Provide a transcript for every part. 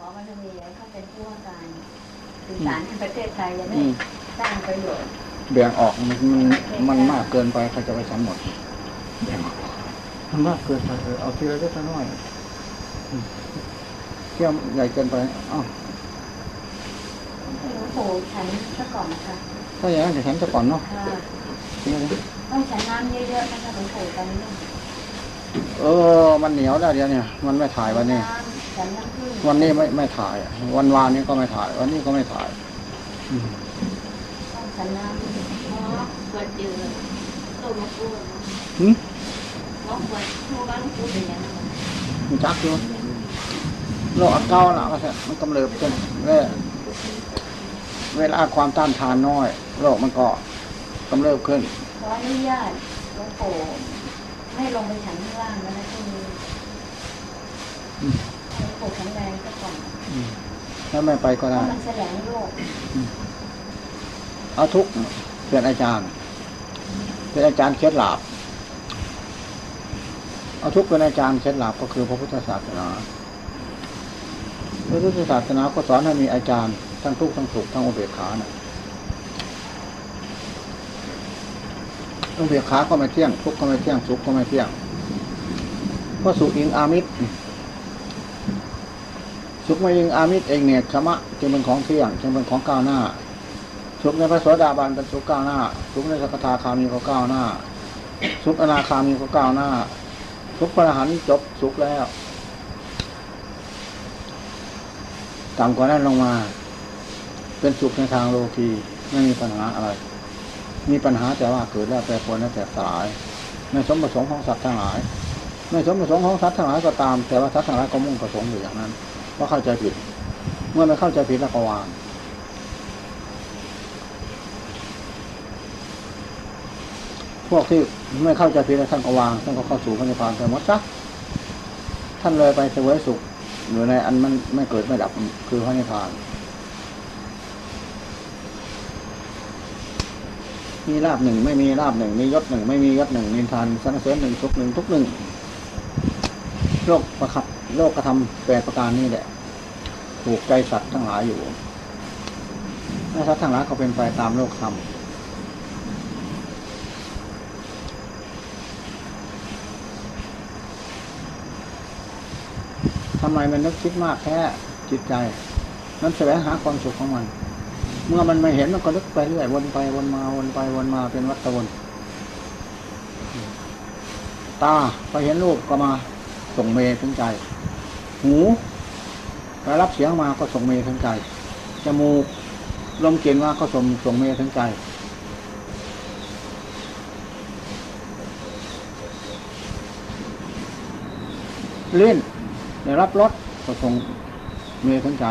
ขอบารมีให้เขาเป็นผู้ว่าการสื่อสารในประเทศไทยจะได้อืมสร้างประโยชน์ แบ่งออกมันมันมันมากเกินไปเขาจะไปฉันหมดแบ่งออกมันมากเกินไปเออเอาทีละเล็กละน้อยอืมเที่ยวใหญ่เกินไปอ้าวให้หลวงปู่ฉันซะก่อนค่ะถ้าอย่างนั้นจะฉันจะก่อนเนาะค่ะจริงไหมต้องฉันน้ำเยอะๆนะคะหลวงปู่ตอนนี้เออ มันเหนียวได้เดียวเนี่ย มันไม่ถ่ายวันนี้ำฉันน้ำผึ้ง วันนี้ไม่ไม่ถ่าย วันวานนี้ก็ไม่ถ่าย วันนี้ก็ไม่ถ่ายอืมต้องฉันน้ำอ๋อเปิดเจอโลกมาพูดหึว่าเปิดทั่วบ้านพูดเป็นยังไงมันจักอยู่โรคอักเก้าละว่าซะมันกำเริบขึ้นเวลาเวลาความต้านทานน้อยโรคมันก็กำเริบขึ้นขออนุญาตหลวงปู่ให้ลงไปฉันข้างล่างแล้วนะที่นี้อืมหลวงปู่ แข็งแรงซะก่อนอืมถ้าไม่ไปก็เพได้ราะมันแสดงโรคเอาทุกข์เป็นอาจารย์ เป็นอาจารย์เคล็ดลับเอาทุกข์เป็นอาจารย์เคล็ดลับก็คือพระพุทธศาสนาพระพุทธศาสนาก็สอนให้มีอาจารย์ทั้งทุกข์ทั้งสุขทั้งอุเบกขานะอุเบกขาก็ไม่เที่ยงทุกข์ก็ไม่เที่ยงสุขก็ไม่เที่ยงเพราะสุขอิงอามิตร สุขไม่อิงอามิตรเองเนี่ยชมะจึงเป็นของเที่ยงจึงเป็นของก้าวหน้าสุขในพระโสดาบันเป็นสุขก้าวหน้าสุขในสกทาคามีก็ก้าวหน้าสุขอนาคามีก็ก้าวหน้าสุขพระอรหันต์จบสุขแล้วต่ำกว่านั้นลงมา เป็นสุขในทางโลกีไม่มีปัญหาอะไร มีปัญหาแต่ว่าเกิดแล้วแปรปรวนแล้วแต่สลายในสมประสงค์ของสัตว์ทั้งหลายในสมประสงค์ของสัตว์ทั้งหลายก็ตาม แต่ว่าสัตว์ทั้งหลายก็มุ่งประสงค์อยู่อย่างนั้น ว่าเข้าใจผิด เมื่อไม่เข้าใจผิดแล้วก็วางพวกที่ไม่เข้าใจผิดแล้วท่านก็วางท่านก็เข้าสู่พระนิพพานไปหมดซะท่านเลยไปเสวยสุขอยู่ในอันมันไม่เกิดไม่ดับคือพระนิพพาน มีลาบหนึ่งไม่มีลาบหนึ่งมียศหนึ่งไม่มียศหนึ่งนินทานสรรเสริญหนึ่งทุกหนึ่งทุกหนึ่ง โลกประคับโลกกระทำแปดประการนี้แหละถูกใจสัตว์ทั้งหลายอยู่และสัตว์ทั้งหลายก็เป็นไปตามโลกธรรมทำไมมันนึกคิดมากแค่จิตใจมันแสวงหาความสุขของมัน เมื่อมันไม่เห็นมันก็นึกไปเรื่อยวนไปวนมาวนไปวนมาเป็นวัฏวนตาไปเห็นรูปก็มา ส่งเมถึงใจ หูไปรับเสียงมาก็ส่งเมถึงใจ จมูกลมกลิ่นมาก็ส่งส่งเมถึงใจเลิ้นได้รับรสก็ส่งเมถึงใจ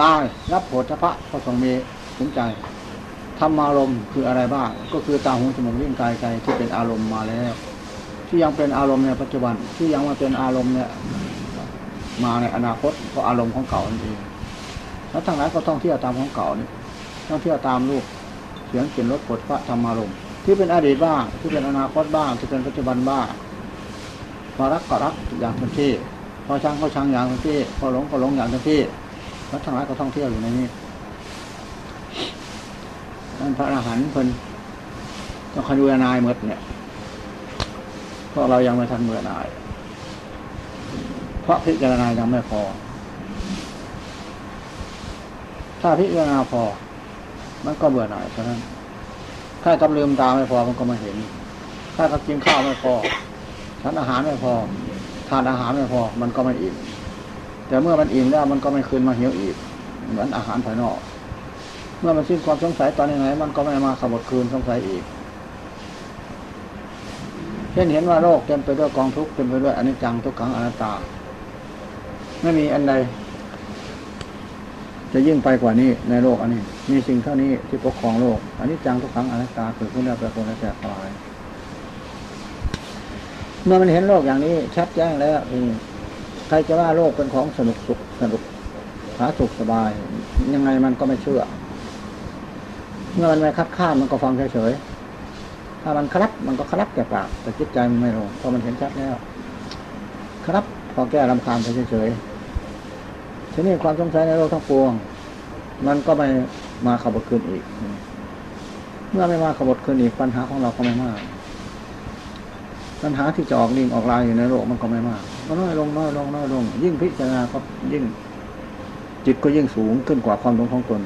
กายรับโผฏฐพะก็ส่งเมถึงใจธรรมารมณ์คืออะไรบ้างก็คือตาหูจมูกลิ้นกายใจที่เป็นอารมณ์มาแล้ว ที่ยังเป็นอารมณ์ในปัจจุบันที่ยังมาเป็นอารมณ์เนี่ยมาในอนาคตก็อารมณ์ของเก่านั่นเองแล้วทั้งหลายก็ท่องเที่ยวตามของเก่านี่ท่องเที่ยวตามรูปเสียงกลิ่นรสผลพระธรรมารมณ์ที่เป็นอดีตบ้างที่เป็นอนาคตบ้างที่เป็นปัจจุบันบ้างพอรักก็รักอย่างเต็มที่พอชังก็ชังอย่างเต็มที่พอหลงก็หลงอย่างเต็มที่แล้วทั้งหลายก็ท่องเที่ยวอยู่ในนี้นั่นพระอรหันต์เพิ่นต้องคอยดูนายหมดเนี่ย เพราะเรายังไม่ทันเมื่อนาย เพราะพิจารณายังไม่พอ ถ้าพิจารณาพอ มันก็เบื่อหน่ายเท่านั้นถ้ากำลืมตาไม่พอมันก็ม่เห็น ถ้ากับกินข้าวไม่พอฉันอาหารไม่พอ ทานอาหารไม่พอ มันก็ไม่อิ่ม แต่เมื่อมันอิ่มแล้วมันก็ไม่คืนมาหิวอีก เหมือนอาหารภายนอก เมื่อมันสิ้นความสงสัยตอนไหนมันก็ไม่มาขบดคืนสงสัยอีก เช่นเห็นว่าโลกเต็มไปด้วยกองทุกข์เต็มไปด้วยอนิจจังทุกขังอนัตตา ไม่มีอันใดจะยิ่งไปกว่านี้ในโลกอันนี้ มีสิ่งเท่านี้ที่ปกครองโลกอนิจจังทุกขังอนัตตาเกิดขึ้นแล้วแปรปรวนและแตกสลายเมื่อมันเห็นโลกอย่างนี้ ชัดแจ้งแล้วใครจะว่าโลกเป็นของสนุกสุขสนุกหาสุขสบาย ยังไงมันก็ไม่เชื่อ เมื่อมันไม่คัดค้านมันก็ฟังเฉยๆ ถ้ามันครับมันก็ครับแต่ปากแต่จิตใจมันไม่ลงเพราะมันเห็นชัดแล้ว ครับพอแก้ลำคาญไปเฉยๆทีนี้ความสงสัยในโลกทั้งปวง มันก็ไม่มาขบคืนอีก เมื่อไม่มาขบคืนอีกปัญหาของเราก็ไม่มาก ปัญหาที่จะออกลิงออกลายอยู่ในโลกมันก็ไม่มากก็น้อยลงน้อยลงน้อยลง ยิ่งพิจารณาก็ยิ่ง จิตก็ยิ่งสูงขึ้นกว่าความหลงของตน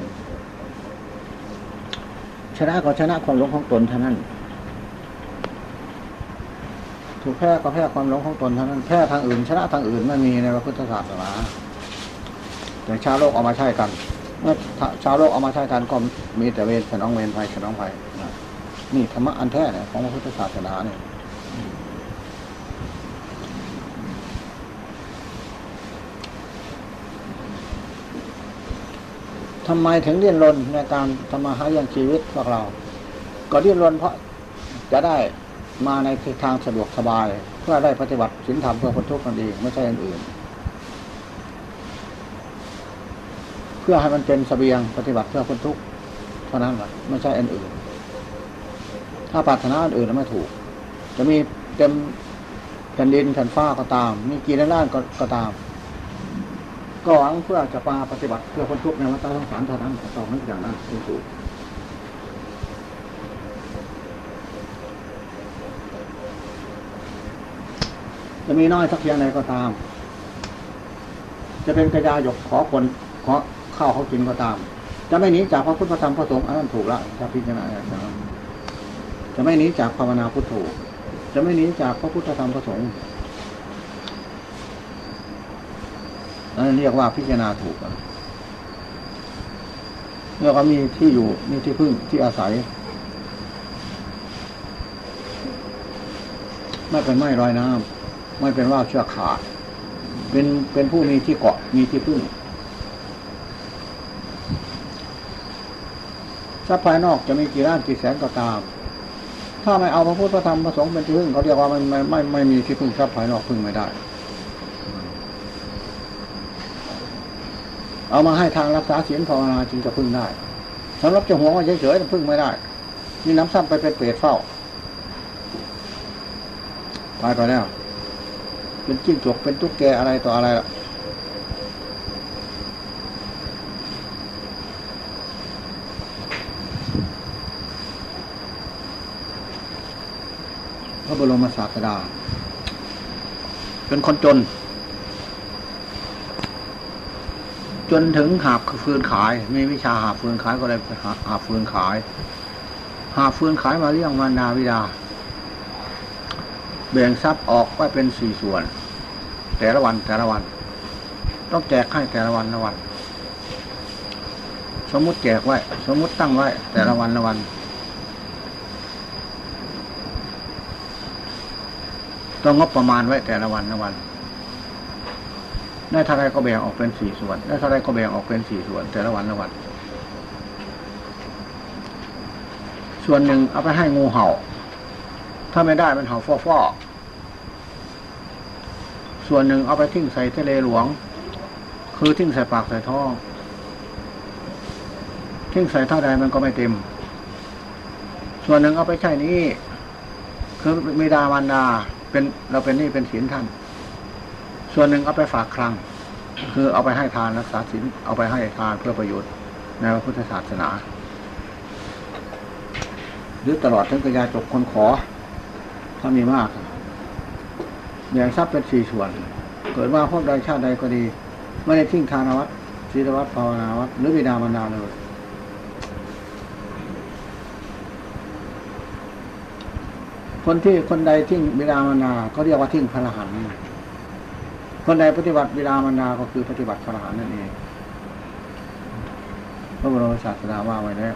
ชนะก็ชนะความหลงของตนเท่านั้น ถูกแพ้ก็แพ้ความหลงของตนเท่านั้นแพ้ทางอื่น ชนะทางอื่นไม่มีในพระพุทธศาสนาแต่ชาวโลกเอามาใช้กันเมื่อชาวโลกเอามาใช้กันก็มีแต่เวรสนองเวรภัยสนองภัยนี่ธรรมะอันแท้เนี่ยของพระพุทธศาสนาเนี่ยทำไมถึงเรียนรนในการทำมาหาเลี้ยงชีวิตพวกเรา ก็เรียนรนเพราะจะได้ มาในทางสะดวกสบาย เพื่อได้ปฏิบัติศีลธรรมเพื่อพ้นทุกข์นั่นเองไม่ใช่อันอื่น เพื่อให้มันเป็นเสบียงปฏิบัติเพื่อพ้นทุกข์เท่านั้นแหละไม่ใช่อันอื่น ถ้าปรารถนาอันอื่นแล้วไม่ถูก จะมีเต็มแผ่นดินแผ่นฟ้าก็ตาม มีกี่ด้านก็ก็ตาม ก็หวังเพื่อจะมาปฏิบัติเพื่อพ้นทุกข์ในวัฏสงสารเท่านั้นต้องนึกอย่างนั้นเป็นถูก จะมีน้อยสักเพียงใดก็ตาม จะเป็นกระยาหยกขอคนขอข้าวเขากินก็ตาม จะไม่หนีจากพระพุทธธรรมพระสงฆ์อันนั้นถูกละถ้าพิจารณาอย่างนั้นจะไม่หนีจากภาวนาพุทโธจะไม่หนีจากพระพุทธธรรมพระสงฆ์นั่นเรียกว่าพิจารณาถูกเรียกว่ามีที่อยู่มีที่พึ่งที่อาศัยไม่เป็นไม้ลอยน้ำ ไม่เป็นว่าเชือขาด เป็นเป็นผู้มีที่เกาะมีที่พึ่งทรัพย์ภายนอกจะมีกี่ล้านกี่แสนก็ตาม ถ้าไม่เอาพระพุทธพระธรรมพระสงฆ์เป็นที่พึ่งเขาเรียกว่ามันไม่ไม่ไม่มีที่พึ่งทรัพย์ภายนอกพึ่งไม่ได้ เอามาให้ทางรักษาศีลภาวนาจึงจะพึ่งได้สำหรับเจ้าหัวเฉยๆพึ่งไม่ได้มีน้ำซ้ำไปเป็นเปรตเฝ้าตายไปแล้ว เป็นจิ้งจกเป็นตุ๊กแกอะไรต่ออะไรล่ะพระบรมศาสดา เป็นคนจน จนถึงหาบฟืนขาย มีวิชาหาฟืนขายก็เลยไปหาหาฟืนขาย หาฟืนขายมาเลี้ยงมานาวิดา แบ่งทรัพย์ออกไว้เป็นสี่ส่วน แต่ละวันแต่ละวัน ต้องแจกให้แต่ละวันละวัน สมมุติแจกไว้ สมมุติตั้งไว้ แต่ละวันละวัน ต้องงบประมาณไว้แต่ละวันละวันได้เท่าไรก็แบ่งออกเป็นสี่ส่วนได้เท่าไรก็แบ่งออกเป็นสี่ส่วน แต่ละวันละวัน ส่วนหนึ่งเอาไปให้งูเห่า ถ้าไม่ได้มันเห่าฟอฟอ ส่วนหนึ่งเอาไปทิ้งใส่ทะเลหลวง คือทิ้งใส่ปากใส่ท้อทิ้งใส่เท่าใดมันก็ไม่เต็ม ส่วนหนึ่งเอาไปใช้นี้คือมีดาวันดาเป็นเราเป็นนี่เป็นศีลท่าน ส่วนหนึ่งเอาไปฝากคลัง คือเอาไปให้ทานรักษาศีลเอาไปให้ทานเพื่อประโยชน์ในพระพุทธศาสนา หรือตลอดทั้งกระยาจบคนขอถ้ามีมาก แบ่งทรัพย์เป็นสี่ส่วน เกิดมาพบใดชาติใดก็ดี ไม่ได้ทิ้งทานวัดศีลวัดภาวนาวัดหรือบิดามารดาเลยคนที่คนใดทิ้งบิดามารดาก็เรียกว่าทิ้งพระรหันต์คนใดปฏิบัติบิดามารดาก็คือปฏิบัติพระรหันต์นั่นเองพระบรมศาสดาว่าไว้แล้ว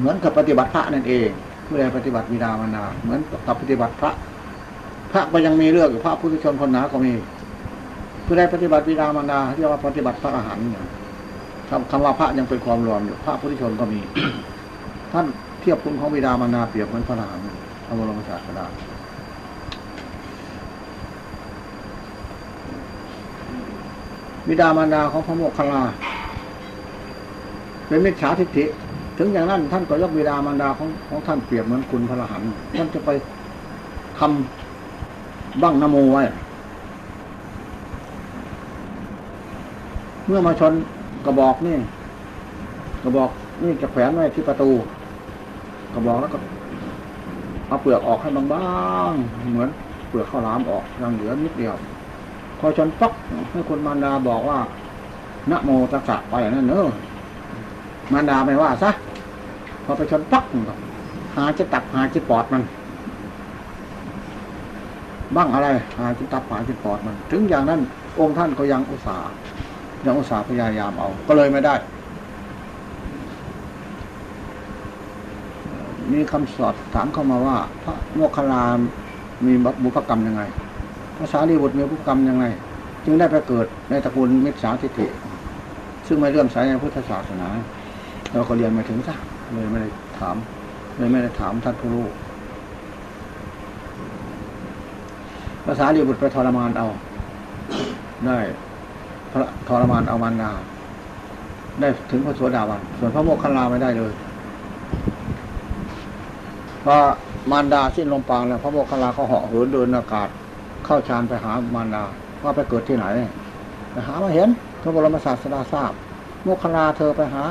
เหมือนกับปฏิบัติพระนั่นเองผู้ใดปฏิบัติบิดามารดาเหมือนกับปฏิบัติพระ พระก็ยังมีเลือกอยู่พระผู้ทุชนคนหนาก็มีผู้ใดปฏิบัติบิดามารดาเรียกว่าปฏิบัติพระอรหันต์คำคำว่าพระยังเป็นความรวมอยู่พระผู้ทุชนก็มี ท่านเทียบคุณของบิดามารดาเปรียบเหมือนพระอรหันต์พระบรมศาสดาบิดามารดาของพระโมคคัลลาเป็นมิจฉาทิฏฐิ ถึงอย่างนั้นท่านก็ยกบิดามารดาของของท่านเปรียบเหมือนคุณพระหันท่านจะไปทำบั้งนโมไว้ เมื่อมาชนกระบอกนี่กระบอกนี่จะแขวนไว้ที่ประตู กระบอกแล้วก็เอาเปลือกออกให้บางๆเหมือนเปลือกข้าวหลามออกยังเหลือนิดเดียว พอชนปักให้คนมารดาบอกว่านะโมตัสสะไปนั้นเนอะมารดาไม่ว่าซะ อไปชนปักหาจะตับหาจะปอดมันบ้างอะไรหาจะตับหาจะปอดมัน ถึงอย่างนั้น องค์ท่านก็ยังอุตส่าห์ยังอุตส่าห์พยายามเอา ก็เลยไม่ได้ มีคำสอบถามเข้ามาว่า พระโมคคัลลามีบุพกรรมยังไงภาษาลีบุตรมีบุพกรรมยังไง จึงได้ไปเกิดในตระกูลมิตรสาทิฏฐิซึ่งไม่เลื่อมใสในพุทธศาสนา เราก็เรียนมาถึงซะ เลยไม่ได้ถามเลยไม่ได้ถามท่านผู้รู้ภาษาลีบุตรไปทรมานเอา ได้พระทรมานเอามารดาได้ถึงพระโสดาบันส่วนพระโมคคัลลาไม่ได้เลยพอมารดาสิ้นลมปราณแล้ว พระโมคคัลลาเขาเหาะเหินเดินอากาศ เข้าฌานไปหามารดาว่าไปเกิดที่ไหนไปหามาเห็นพระบรมศาสดาทราบ โมคคัลลาเธอไปหา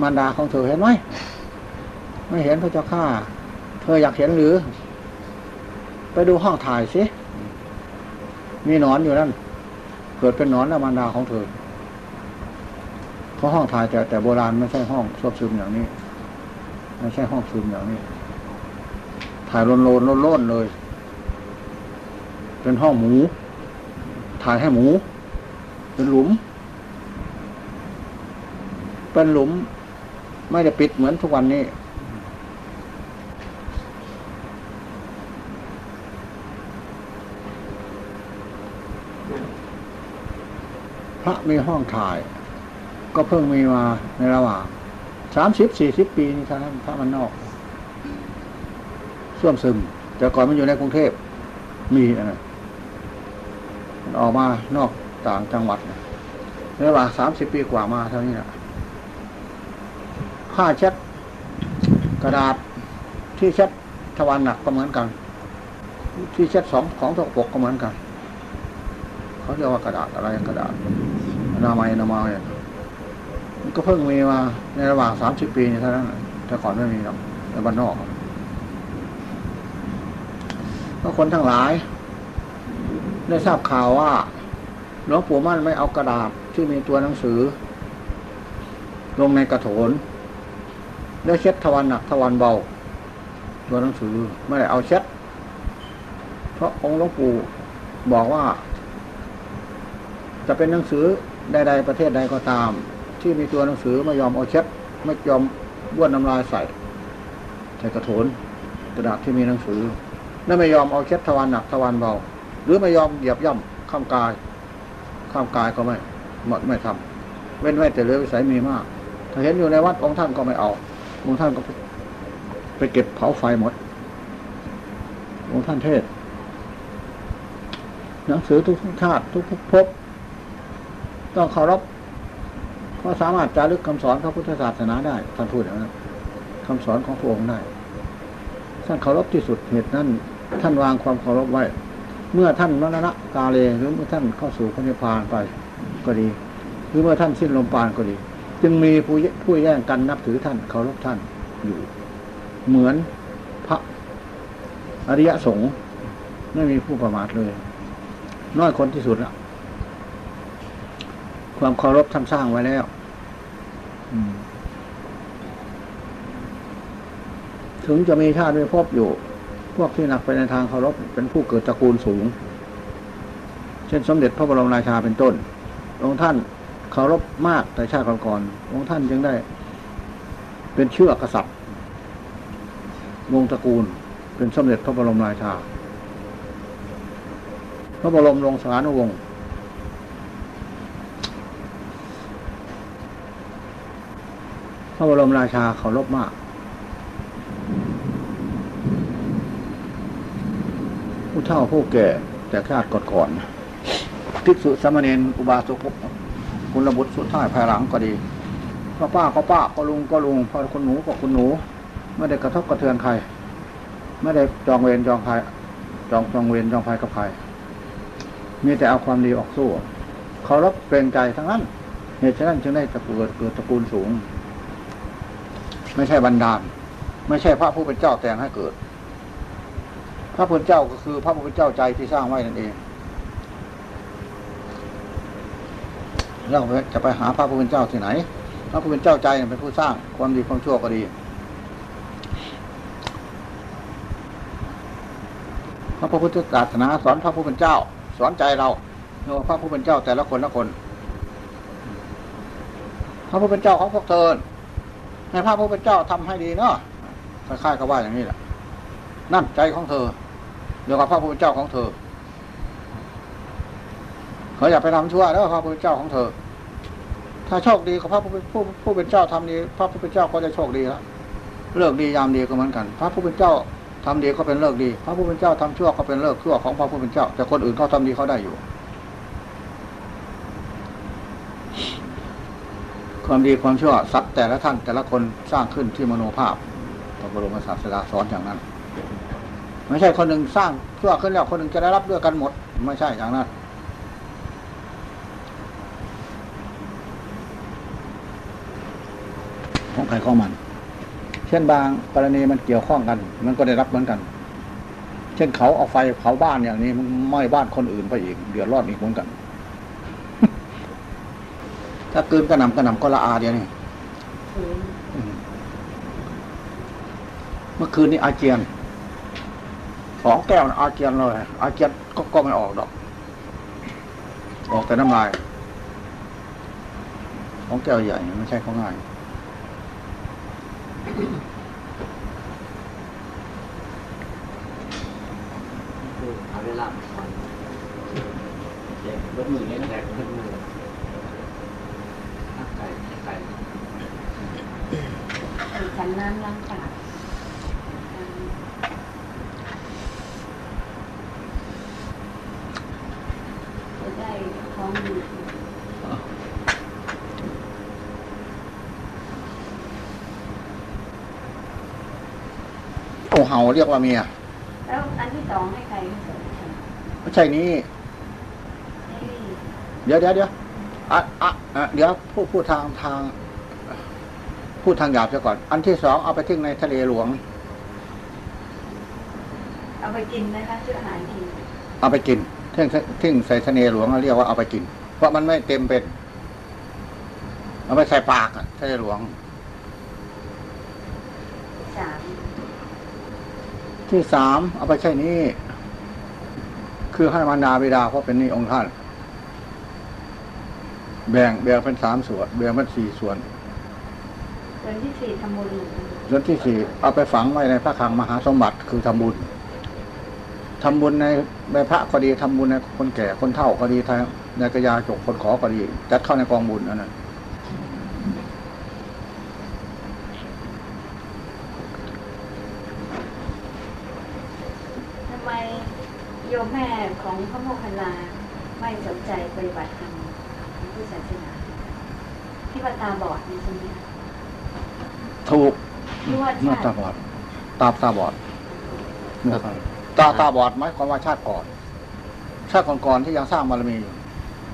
มารดาของเธอเห็นไหม ไม่เห็นพระเจ้าข้าเธออยากเห็นหรือ ไปดูห้องถ่ายสิ มีหนอนอยู่นั่น เกิดเป็นหนอนแล้วมารดาของเธอ เพราะห้องถ่ายแต่แต่โบราณไม่ใช่ห้องส้วมซึมอย่างนี้ไม่ใช่ห้องส้วมซึมอย่างนี้ ถ่ายโลนโลนโลนโลนเลย เป็นห้องหมู ถ่ายให้หมู เป็นหลุม เป็นหลุม ไม่ได้ปิดเหมือนทุกวันนี้ พระมีห้องถ่าย ก็เพิ่งมีมาในระหว่างสามสิบสี่สิบปีนี่ท่านั้นพระมันนอกส้วมซึม แต่ก่อนมันอยู่ในกรุงเทพมีอะไรมันออกมานอกต่างจังหวัดในระหว่างสามสิบปีกว่ามาเท่านี้นะผ้าเช็ดกระดาษที่เช็ดทวารหนักก็เหมือนกัน ที่เช็ดสองของตกปกก็เหมือนกัน เขาเรียกว่ากระดาษอะไรกระดาษ นามัยนามัยมันก็เพิ่งมีมาในระหว่างสามสิบปีนี่เท่านั้นแต่ก่อนไม่มีหรอกในบ้านนอกก็คนทั้งหลาย ได้ทราบข่าวว่าหลวงปู่มั่นไม่เอากระดาษที่มีตัวหนังสือ ลงในกระโถนได้เช็ดทวันหนักทวันเบา ตัวหนังสือไม่ได้เอาเช็ด เพราะองค์หลวงปู่บอกว่า จะเป็นหนังสือ ใดๆประเทศใดก็ตาม ที่มีตัวหนังสือไม่ยอมเอาเช็ดไม่ยอมบ้วนน้ำลายใส่ใส่กระโถนกระดาษที่มีหนังสือและไม่ยอมเอาเช็ดทวันหนักทวันเบา หรือไม่ยอมเหยียบย่ำข้ามกาย ข้ามกายก็ไม่หมดไม่ทำเว้นไว้แต่เหลือวิสัยมีมาก ถ้าเห็นอยู่ในวัดองค์ท่านก็ไม่เอาองค์ท่านก็ไปไปเก็บเผาไฟหมดองค์ท่านเทศ หนังสือทุกชาติทุกภพ ต้องเคารพเพราะสามารถจารึกคำสอนพระพุทธศาสนาได้ท่านพูดอย่างนั้นคำสอนของพระองค์ได้ท่านเคารพที่สุดเหตุนั้นท่านวางความเคารพไว้ เมื่อท่านมรณะกาเลหรือเมื่อท่านเข้าสู่พระนิพพานไปก็ดี หรือเมื่อท่านสิ้นลมปาณก็ดี จึงมีผู้ผู้แย่งกันนับถือท่านเคารพท่านอยู่ เหมือนพระอริยสงฆ์ไม่มีผู้ประมาทเลย น้อยคนที่สุดละ ความเคารพท่านสร้างไว้แล้วถึงจะมีชาติไม่พบอยู่ พวกที่หนักไปในทางเคารพเป็นผู้เกิดตระกูลสูง เช่นสมเด็จพระบรมราชาเป็นต้น องค์ท่านเคารพมากแต่ชาติก่อนๆองค์ท่านจึงได้ เป็นเชื่อกษัตริย์วงศ์ตระกูล เป็นสมเด็จพระบรมราชา พระบรมวงศานุวงศ์ พระบรมราชาเคารพมาก ผู้เฒ่าผู้แก่แต่ชาติก่อนๆภิกษุสมเณรอุบาสกคุณระบุตรสุดท้ายภายหลังก็ดีพ่อป้าก็ป้าก็ลุงก็ลุงพ่อคุณหนูก็คุณหนู ไม่ได้กระทบกระเทือนใคร ไม่ได้จองเวรจองใครจจองจองเวรจองภัยกับใครมีแต่เอาความดีออกสู้เคารพเกรงใจทั้งนั้นเหตุฉะนั้นจึงได้ตระกูลเกิดตระกูลสูง ไม่ใช่บรรดาล ไม่ใช่พระผู้เป็นเจ้าแต่งให้เกิด พระผู้เป็นเจ้าก็คือ พระผู้เป็นเจ้าใจที่สร้างไว้นั่นเองเราจะไปหาพระผู้เป็นเจ้าที่ไหน พระผู้เป็นเจ้าใจเป็นผู้สร้างความดีความชั่วก็ดี พระพุทธศาสนาสอนพระผู้เป็นเจ้า สอนใจเราเรียกว่าพระผู้เป็นเจ้าแต่ละคนละคน พระผู้เป็นเจ้าของพวกเธอ ให้พระผู้เป็นเจ้าทำให้ดีเนาะคล้ายๆกับว่าอย่างนี้แหละนั่นใจของเธอเรียกว่าพระผู้เป็นเจ้าของเธอเขาอย่าไปทำชั่วแล้วพระผู้เป็นเจ้าของเธอ ถ้าโชคดีกับพระผู้เป็นผู้ผู้เป็นเจ้าทำดีพระผู้เป็นเจ้าก็จะโชคดีแล้วเลิกดียามดีก็เหมือนกัน พระผู้เป็นเจ้าทำดีก็เป็นเลิกดี พระผู้เป็นเจ้าทำชั่วก็เป็นเลิกชั่วของพระผู้เป็นเจ้า แต่คนอื่นเขาทำดีเขาได้อยู่ ความดีความชั่วสัตว์แต่ละท่านแต่ละคนสร้างขึ้นที่มโนภาพพระบรมศาสดาสอนอย่างนั้น ไม่ใช่คนหนึ่งสร้างชั่วขึ้นแล้วคนหนึ่งจะได้รับด้วยกันหมด ไม่ใช่อย่างนั้นของใครของมัน เช่นบางกรณีมันเกี่ยวข้องกัน มันก็ได้รับเหมือนกัน เช่นเขาเอาไฟเผาบ้านอย่างนี้มันไหม้บ้านคนอื่นไปอีกเดือดร้อนอีกเหมือนกัน ถ้าเกินกระหน่ำกระหน่ำก็ละอาเดียวนี่คืนอืมเมื่อคืนนี้อาเจียนสองแก้วน่ะอาเจียนเลย อาเจียนก็ก็ไม่ออกดอก ออกแต่น้ำลายของแก้วใหญ่ไม่ใช่ของง่ายคือหาเวลาก่อนเด็กรถมือเนี่ยแตกรถมือทักไก่ทักไก่ ฉันน้ำล้างปากจะได้ท้องดี โอ้เห่าเรียกว่าเมีย แล้วอันที่สองให้ใครที่สองฉันไม่ใช่นี้ให้เดี๋ยวเดี๋ยวเดี๋ยวอะอะอะเดี๋ยวพูดพูดทางทาง พูดทางหยาบซะก่อน อันที่สองเอาไปทิ้งในทะเลหลวง เอาไปกินนะคะชื่ออาหารกินเอาไปกินทิ้งทิ้งใส่ทะเลหลวงเรียกว่าเอาไปกิน เพราะมันไม่เต็มเป็น เอาไปใส่ปากอะทะเลหลวง สาม ที่สามเอาไปใช่นี้ คือให้มารดาบิดาเพราะเป็นหนี่องค์ท่าน แบ่งแบ่งเป็นสามส่วน แบ่งเป็นสี่ส่วน ส่วนที่สี่ทำบุญส่วนที่สี่เอาไปฝังไว้ในพระคลังมหาสมบัติคือทำบุญทำบุญในในพระก็ดีทำบุญในคนแก่คนเฒ่าก็ดีทางในกระยาจกคนขอก็ดีจัดเข้าในกองบุญอันนั้นทำไมโยมแม่ของพระโมคคัลลาไม่สนใจปฏิบัติธรรมของพุทธศาสนาที่ว่าตาบอดนี่ใช่ไหมคะถูกที่ว่าเมื่อชาตาติบอด ตาตาบอดเมื่อตาตาตาบอดหมายความว่าชาติก่อน ชาติก่อนๆที่ยังสร้างบารมีอยู่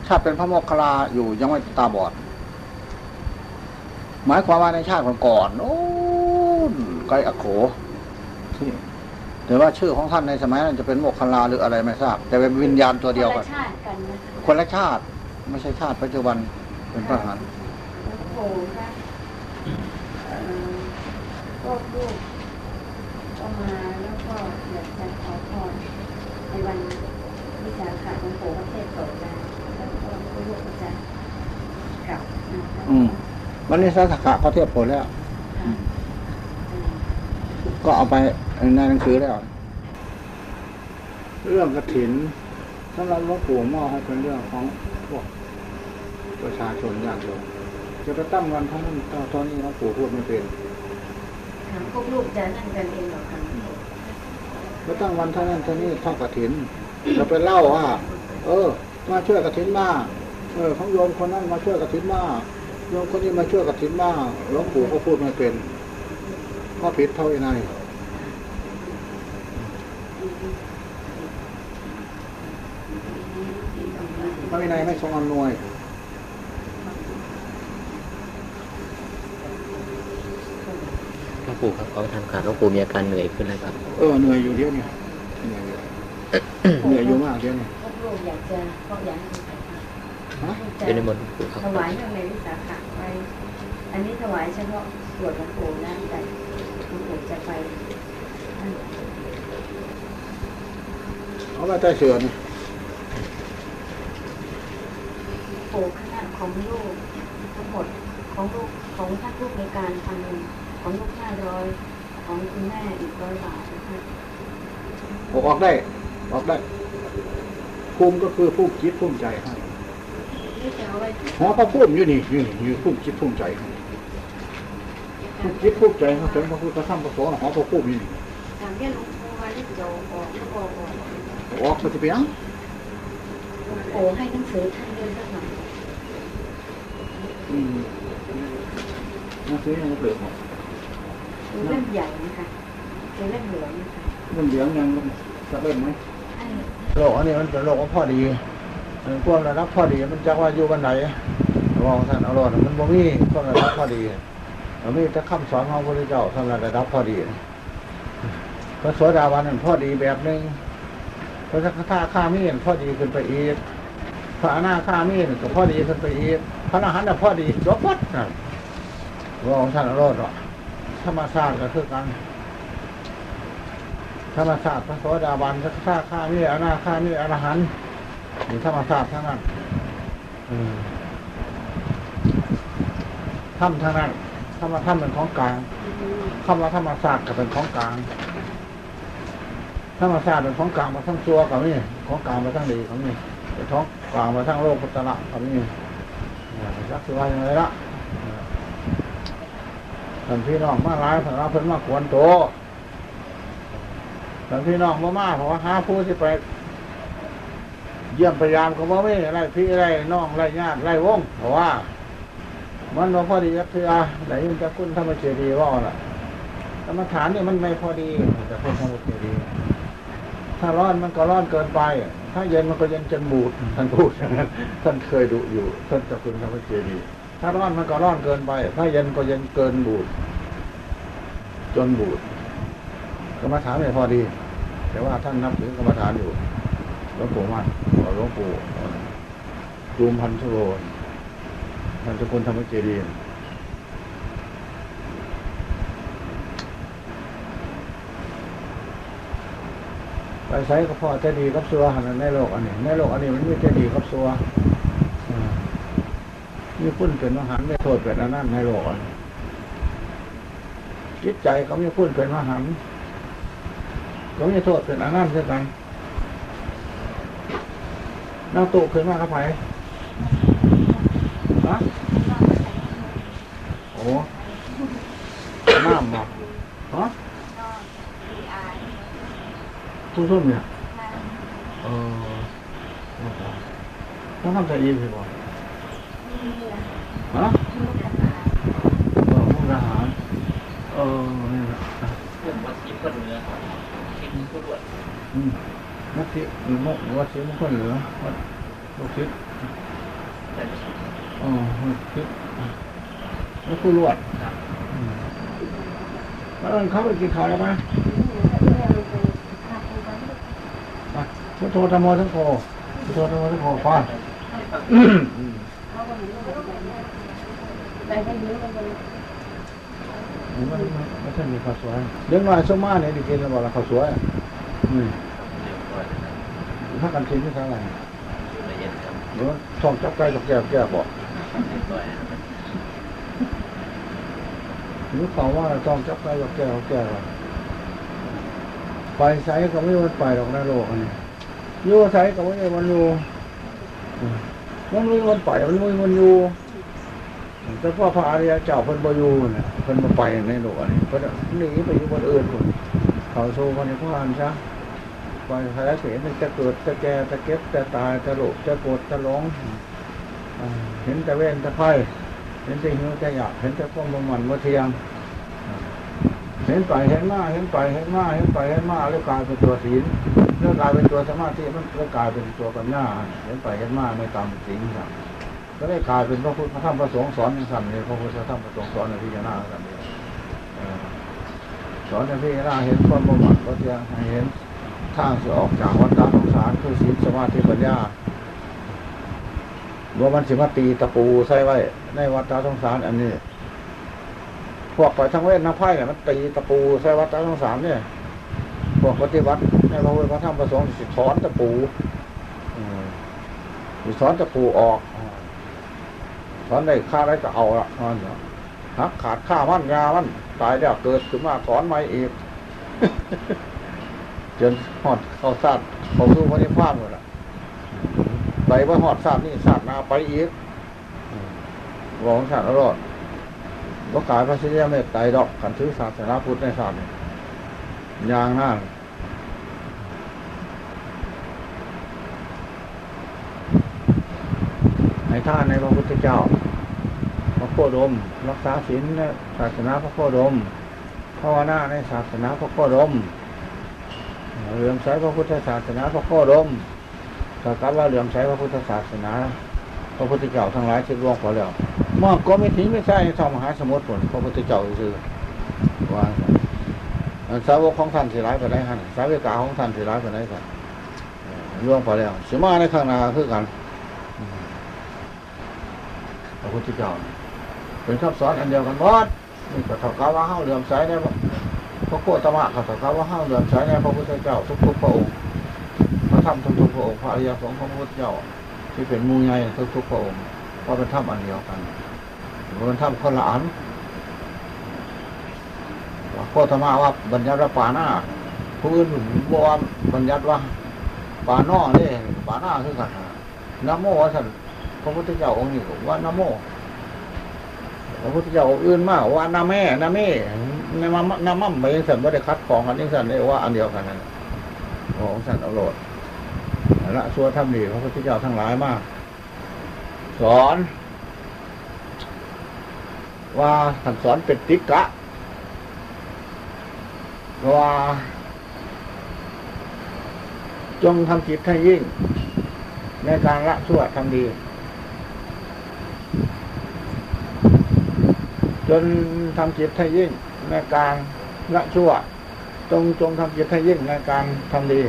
ชาติเป็นพระโมคคัลลาอยู่ยังไม่ตาบอด หมายความว่าในชาติก่อนๆโอ้นไกลอโขที่ แต่ว่าชื่อของท่านในสมัยนั้นจะเป็นโมคคัลลาหรืออะไรไม่ทราบ แต่เป็นวิญญาณตัวเดียวคกันนละชาติกันนะคะคนละชาติไม่ใช่ชาติปัจจุบันเป็นพระอรหันต์โอ้โหค่ะเอ่อพวกลูกก็มาแล้วก็อยากจะขอพรในวันวิสาขะหลวงปู่ประเทศโปรดแล้วแล้วก็ลูกก็จะกลับนะคะอืมวันนี้สักกะเขาเทียบผลแล้วค่ะอืมก็เอาไป ในหนังสือแล้ว เรื่องกระถินสำหรับหลวงปู่มอบให้เป็นเรื่องของพวกประชาชนญาติโยมจะไปตั้งวันเท่านั้นเท่าเท่านี้หลวงปู่พูดไม่เป็นถามพวกลูกจะนั่งกันเองเหรอคะก็ตั้งวันเท่านั้นเท่านี้เท่ากระถินจะไปเล่าว่า เออ มาช่วยกระถินมาเออของโยมคนนั้นมาช่วยกระถินมาโยมคนนี้มาช่วยกระถินมาหลวงปู่ก็พูดไม่เป็นก็ผิดเท่าไหน พระวินัยไม่ทรงอำนวยหลวปู่ครับขอทำขาดหลวปู่มีอาการเหนื่อยขึ้นแล้ครับ เออเหนื่อยอยู่เดียวเนี่ยเหนื่อยอยู่เหอยอยู่มากเดียวเนี่ยพวกลูกอยากจะพวกอยากเป็นในมดถวายทางในวิสาขะไป อันนี้ถวายเฉพาะสวดหลวงปู่นะแต่หลวงปู่จะไป เอาไปใต้เสือนี่ปู่คณะของลูกทั้งหมดของลูกของท่านผู้ในการทำบุญของลูกห้าร้อยของคุณแม่อีกร้อยบาทนะคะออกได้ ออกได้ภูมิก็คือภูมิจิตภูมิใจให้นี่จะเอาไว้ที่หอพระภูมิอยู่นี่อยู่นี่อยู่ภูมิจิตภูมิใจให้ภูมิจิตภูมิใจเขาถึงพระพุทธธรรมพระสงฆ์หอพระภูมิอยู่นี่ทางแก้หลวงปู่มาที่จะออกก็ออกออกออก มันจะไปยังโอ้ให้หนังสือท่านด้วยสักหน่อยอืมนั่นคือยังเปลือกหมดดูเล่มใหญ่นะคะดูเล่มเหลืองนะคะมันเหลืองยังจะเล่นไหมให้โลกอันนี้มันเป็นโลกของพ่อดีเออพวกระดับพ่อดีมันจักว่าอยู่กันไหนมองท่านเอาโลดมันบ่มีพวกระดับพ่อดีมันมีแต่คำสอนของพระพุทธเจ้าสำหรับระดับพ่อดีพระโสดาวันนั้นพ่อดีแบบหนึ่ง พระสักขาข้ามีนพ่อดีขึ้นไปอีกพระอนาข้ามีนก็พ่อดีขึ้นไปอีกพระอรหันต์พ่อดียกวัดนะมองท่านเอาโลดหรอกธรรมชาติก็คือกันธรรมศาสตร์พระโสดาบันพระข้าข้ามีอนาข้ามีอรหันต์อยู่ธรรมศาสตร์ทั้งนั้นอืมธรรมทั้งนั้นธรรมธรรมเป็นของกลางคำว่าธรรมศาสตร์ก็เป็นของกลาง ธรรมศาตร์เป็นของกลางมาทั้งตัวกับนี่ของกลางมาทั้งดีของนี่เป็นของกลางมาทั้งโลกพุทธละกับนี่รักษาอย่างไรละท่านพี่น้องมาหลายท่านเราเพิ่นมากวนโตแต่พี่น้องมามาเพราะว่าหาผู้ที่ไป เยี่ยมพยายามก็บ่มีอะไรพี่อะไรน้องไรญาติไรวงเพราะว่า มันบ่พอดีจักเทือไหนมันจะคุณธรรมเจดีย์ว่าล่ะกรรมฐานนี่มันไม่พอดีแต่คุณธรรมเจดี ถ้าร้อนมันก็ร้อนเกินไป ถ้าเย็นมันก็เย็นจนบูดท่านพูดอย่างนั้นท่านเคยดูอยู่ท่านเจะคุณธรรมเจดีย์ถ้าร้อนมันก็ร้อนเกินไป ถ้าเย็นก็เย็นเกินบูดจนบูดกรรมฐานไม่พอดี แต่ว่าท่านนับถือกรรมฐานอยู่หลวงปู่มั่นหลวงปู่จูมพันธุโรท่านเจ้าคุณธรรมเจดีย์ ไปใช้ก็พอจะดีกับซัวหันในโลกอันนี้ ในโลกอันนี้มันไม่จะดีกับซัวอ่ามีพุ่นเป็นมหันไม่โทษเป็นอนั่นในโลกอันนี้จิตใจก็มีพุ่นเป็นมหันต์ก็มีโทษเป็นอนั่นเช่นกันนั่งตุขึ้นมาครับไผ่ฮะโอ้น้ำบ่ฮะ ทุ่มๆเนี่ยเออต้องทำใจอิ่มสิบ่ฮะเออมุกดาหารเออนี่แหละเรื่องวัดสิบคนเหนือคิดผู้ด่วนอืมนักที่มีมกวัดเสียมงคลเหลือวัดลูกศิษย์แต่อ๋อลูกศิษย์แล้วผู้รวดอืมแล้วเขาไปกินข้าวแล้วไหมมา พุทโธธรรมโมทั้งโฆพุทโธธรรมโมทั้งโฆฟังอืมไปให้รู้กันเลยมันมันมันท่มีข้าวสวยเลี้ยงน้อยสมาเนี่ยดีกินแล้วบอกล้วข้าวสวยอืมถ้ากันกินไม่เท่าไหร่ละเอียดครับเดี๋ยวท้องจับไก่จับแก่แก่บอกหรือเขาว่าต้องจับไก่จับแก่แก่ไปไสก็ไม่มันไปหรอกนะโลกอันนี้ อยู่ไสก็ไม่มันอยู่มันไม่มันไปมันไม่มันอยู่แต่พ่อพระอริยเจ้าเพิ่นบ่อยู่น่ะเพิ่นมาไปในโลกอันนี้เพิ่นหนีไปอยู่บนอื่นพุ่นเขาโซ่คนในพระอันซะไปใครเสียมันจะเกิดจะแก่จะเก็บจะตายจะโลภจะโกรธจะหลงอ่าเห็นแต่เว้นแต่ไพ่เห็นแต่หิวแต่อยากเห็นแต่ความบ่มันบ่เที่ยงเห็นไปเห็นมาเห็นไปเห็นมาเห็นไปเห็นมาแล้วกลายเป็นตัวศีล เรื่องกลายเป็นตัวสมาธิมันก็กลายเป็นตัวปัญญาเห็นไปเห็นมาไม่ตามสิ่งครับก็ได้กลายเป็นพระพุทธพระธรรมพระสงฆ์สอนย่างสั่นเลยพระพุทธพระธรรมพระสงฆ์สอนในพิจารณาสั่นเลยเออสอนในพิจารณาเห็นความประมาทก็จะเห็นทางจะออกจากวัฏฏะสงสารคือศีลสมาธิปัญญาว่ามันสิมาตีตะปูใส่ไว้ ในวัฏฏะสงสารอันนี้พวกไปทั้งเวทน้ำไพ่เนี่ยมันตีตะปูใส่วัฏฏะสงสารเนี่ย พวกปฏิบัติในพระพุทธพระธรรมพระสงฆ์สิถอนตะปูสิถอนตะปูออกอ่าถอนได้ค่าได้ก็เอาละนั่นเนาะหักขาดค่ามันยามัน ตายแล้วเกิดขึ้นมาถอนใหม่อีกจนหอดเข้าซาดเขาสู้พระนิพพานหมดละไปว่าหอดซาดนี่ซาดหนาไปอีกอืมบอกของชาติอรอดว่ากายพระเสียเมตไตรดอกขันถือศาสนาพุทธในศาสตร์ ยางหน้า ในท่านในพระพุทธเจ้า พระโคดม รักษาศีลในศาสนาพระโคดมภาวนาในศาสนาพระโคดมเหลื่อมใสพระพุทธศาสนาพระโคดมถ้ากับว่าเหลื่อมใสพระพุทธศาสนา พระพุทธเจ้าทั้งหลายเช็ดล่วงพอแล้วมากก็ไม่ทิ้งไม่ใช่ทองมหาสมุทรผลพระพุทธเจ้าคือว่า สาวกของท่านสิร้ายไปได้ท่านสาวกาของท่านสิร้ายไปได้กันล่วงไปแล้วสิมาในข้างหน้าคือกันพระพุทธเจ้าเป็นคำสอนอันเดียวกันหมดนี่ก็เท่ากับว่าเฮาเหลื่อมใสในพระโคตมะก็เท่ากับว่าเฮาเหลื่อมใสในพระพุทธเจ้าทุกๆพระองค์พระธรรมทุกๆพระองค์พระอริยสงฆ์ของพระพุทธเจ้า ที่เป็นมูใหญ่ทุกๆพระองค์เพราะเป็นธรรมอันเดียวกันเป็นธรรมคนละอัน โคธรรมาว่าบัญญัติว่าป่าหน้าผู้อื่นบอกว่าบัญญัติว่าป่าน่อนี่ป่าหน้าคือกันนโมว่าสันพระพุทธเจ้าองค์นี้ว่านโมพระพุทธเจ้าอื่นมากว่านาแม่นาแม่ในมานามั่มไปยังสันว่าได้คัดของกันยังสันได้ว่าอันเดียวกันนั่นของสันเอาโลดละชัวทำดีพระพุทธเจ้าทั้งหลายมาก สอน ว่าท่านสอนเป็นติกะ ว่าจงทำจิตให้ยิ่ง ในการละชั่วทำดี จนทำจิตให้ยิ่ง ในการละชั่ว จงจงทำจิตให้ยิ่งในการทำดี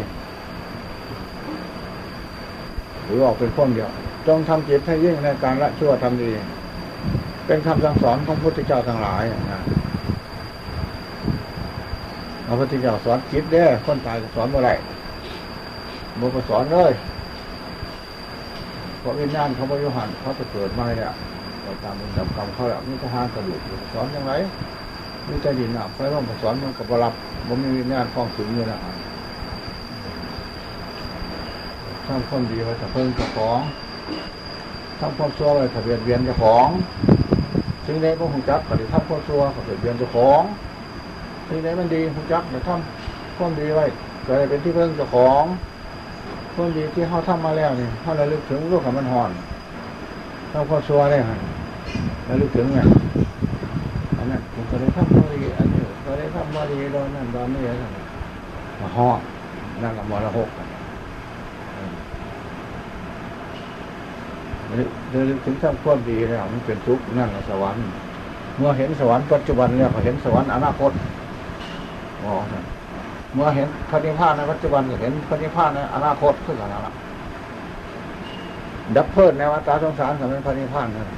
หรือออกเป็นข้อเดียว จงทำจิตให้ยิ่งในการละชั่วทำดี เป็นคำสั่งสอนของพระพุทธเจ้าทั้งหลายนะ ระพุทธเจ้าสอนจิตเด้อคนตายก็สอนเมื่อไรบุกสอนเลยเพราะวิญญาณเขาบริหันเขาจะเกิดมาเนี่ยเราตามเป็นดับกรรมเขาแล้วมีทหารกระดูกสอนยังไงมีใจดินอะไฟร่มสอนมันกับบรับผมมีวิญญาณคล้องถึงอยู่นะทำคนดีไว้แต่เพิ่งเจ้าของทำความชั่วไว้ถ้าเบียดเบียนเจ้าของซึ่งในพวกหุ่นจักก็ได้ทำความชั่วก็เบียดเบียนเจ้าของ ที่ไหนมันดีคุณจักเดี๋ยวทำความดีไว้เกิดเป็นที่เพิ่งเจ้าของความดีที่เขาทำมาแล้วนี่เขาระลึกถึงลูกของมันห่อนทำความชัวได้ฮะระลึกถึงไงอันนั้นผมก็ได้ทำมาดีอันนี้ก็ได้ทำมาดีโดนนั่นโดนนี่อะไรมาห่อนั่นละมรหกระลึกถึงทำความดีแล้วมันเป็นทุกข์นั่นสวรรค์ เมื่อเห็นสวรรค์ปัจจุบันเนี่ยก็เห็นสวรรค์อนาคต อ๋อเมื่อเห็นพระนิพพานในปัจจุบันก็เห็นพระนิพพานในอนาคตขึ้นกันแล้วดับเพิลในวัฏสงสารกับเป็นพระนิพพานนะ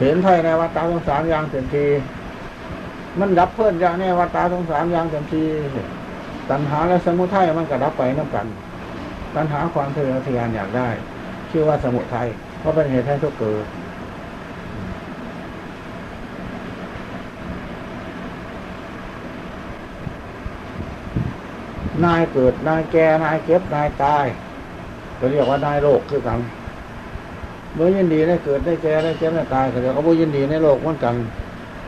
เห็นไพ่ในวัฏสงสารอย่างเต็มที มันดับเพิลอย่างในวัฏสงสารอย่างเต็มทีตัณหาและสมุทัยมันก็ดับไปน้ำกัน ตัณหาความทะเยอทะยานอยากได้ ชื่อว่าสมุทัยเพราะเป็นเหตุให้ทุกข์เกิด นายเกิดนายแก่นายเก็บนายตายก็เรียกว่านายโลกคือกันเมื่อยินดีได้เกิดได้แก่ได้เจ็บได้ตายก็เรียกว่าบุยินดีในโลกเหมือนกัน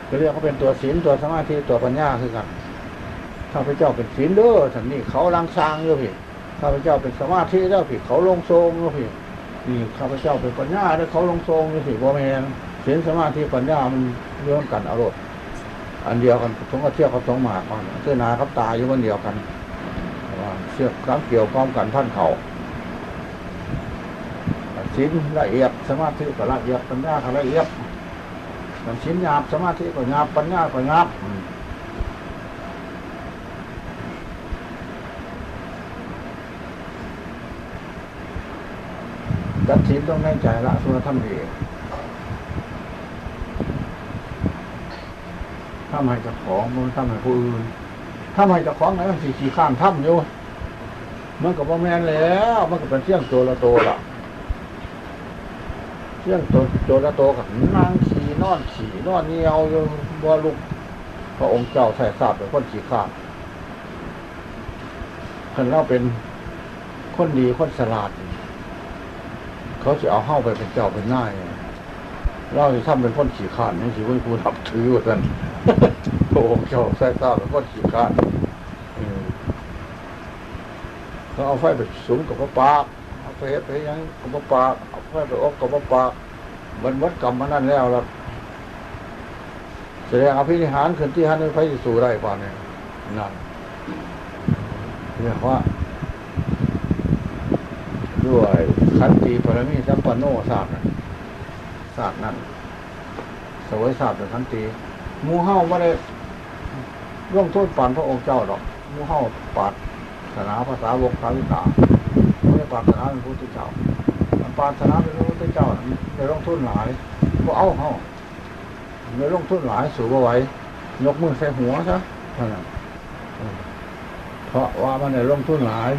ก็เรียกว่าเป็นตัวศีลตัวสมาธิตัวปัญญาคือกันข้าพเจ้าเป็นศีลเด้อท่านนี่เขาลังสร้างเด้อพี่ข้าพเจ้าเป็นสมาธิเด้อพี่เขาลงทรงเด้อพี่นี่ข้าพเจ้าเป็นปัญญาเด้อเขาลงทรงเด้อพี่บ่แม่นศีลสมาธิปัญญามันเรื่องกันอารมณ์อันเดียวกันสงฆ์เที่ยวเขาสงหมากมันคือนาครับตาอยู่วันเดียวกัน เสือกกำเกี่ยวพร้อมกันท่านเขาชิ้นละเอียดสมาธิก็ละเอียดปัญญาก็ละเอียดมันชิ้นหยาบสมาธิก็หยาบปัญญาก็หยาบอืมจัดชิ้นต้องแน่ใจละส่วนทำดีทำให้เจ้าของมันทำให้ผู้อื่นทำให้เจ้าของไหนมันสีขี้ข้ามทำอยู่ มันก็บ่แม่นแล้ว มันก็เป็นเสี่ยงตัวละตัวละเสี่ยงตัวตัวละตัวกับนั่งขี่นอนขี่นอนเนียวอยู่บ่ลุกพระองค์เจ้าใส่ทราบเป็นคนขี่ข้าคนเราเป็นคนดีคนฉลาด เขาจะเอาเข้าไปเป็นเจ้าเป็นนายเราจะทำเป็นคนขี่ข้านนี่สิว่าผู้นับถือว่ากันพระองค์เจ้าใส่ทราบเป็นคนขี่ข้าน เขาเอาไฟไปสูงกับพระปากเอาไปเฮ็ดไปยังกับพระปากเอาไฟไปอบกับพระปากมันวัดกรรมมานั่นแล้วล่ะแสดงอภินิหารขึ้นที่ฮันไฟจะสู่ได้ป่านนี้นั่นเรียกว่าด้วยขันติปรมีสัมปโนศาสตร์ศาสตร์นั่นสวยศาสตร์เป็นขันติมูเฮ้าไม่ได้ร่วงโทษปานพระองค์เจ้าดอกมูเฮ้าปาด ศาสนาภาษาวกสาวิกาไม่ได้ปรารถนาเป็นพระพุทธเจ้า มันปรารถนาเป็นพระพุทธเจ้าในลงทุนหลายก็เอาเขาในลงทุนหลายสูบเอาไว้ยกมือใส่หัวซะเท่านั้นเพราะว่ามันในลงทุนหลาย